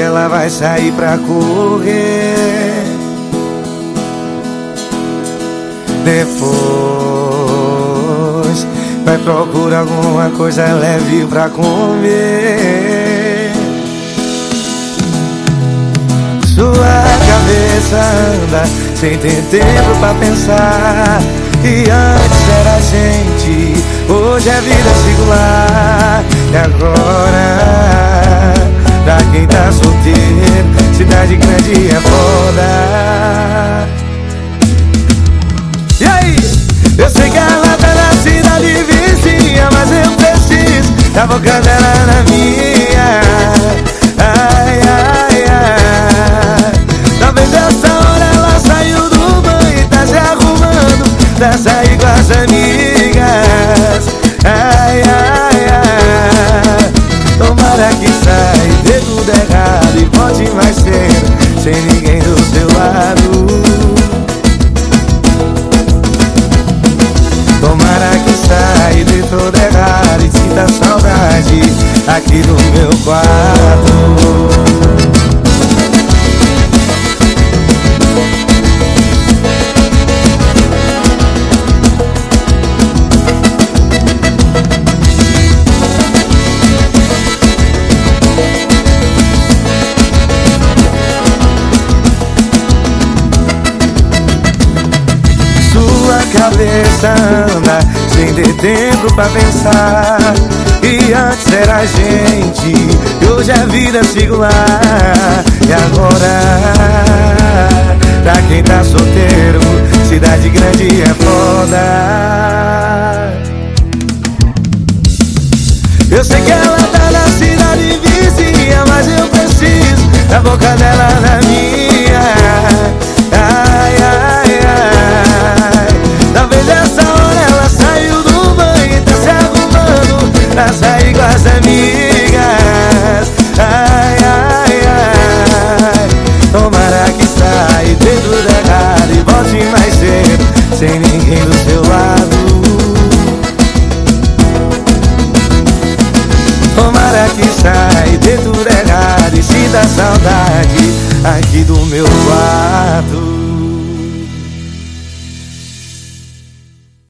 ela vai sair pra correr. Depois vai procurar alguma coisa leve pra comer. Sua cabeça anda sem ter tempo pra pensar. E antes era gente, hoje é vida singular. E agora, boca dela na minha. Ai, ai, ai. Talvez essa hora ela saiu do banho e tá se arrumando pra sair com as amigas. Ai, ai, ai. Tomara que saia, dê tudo errado e volte mais cedo, sem ninguém meu quarto. Cabeça anda sem ter tempo pra pensar. Antes era gente, e hoje é vida singular. E agora, pra quem tá solteiro, cidade grande é foda. Eu sei que ela tá na cidade vizinha, mas eu preciso da boca dela minha. ninguém do seu lado. Tomara que sai dê tudo errado e sinta saudade aqui do meu lado.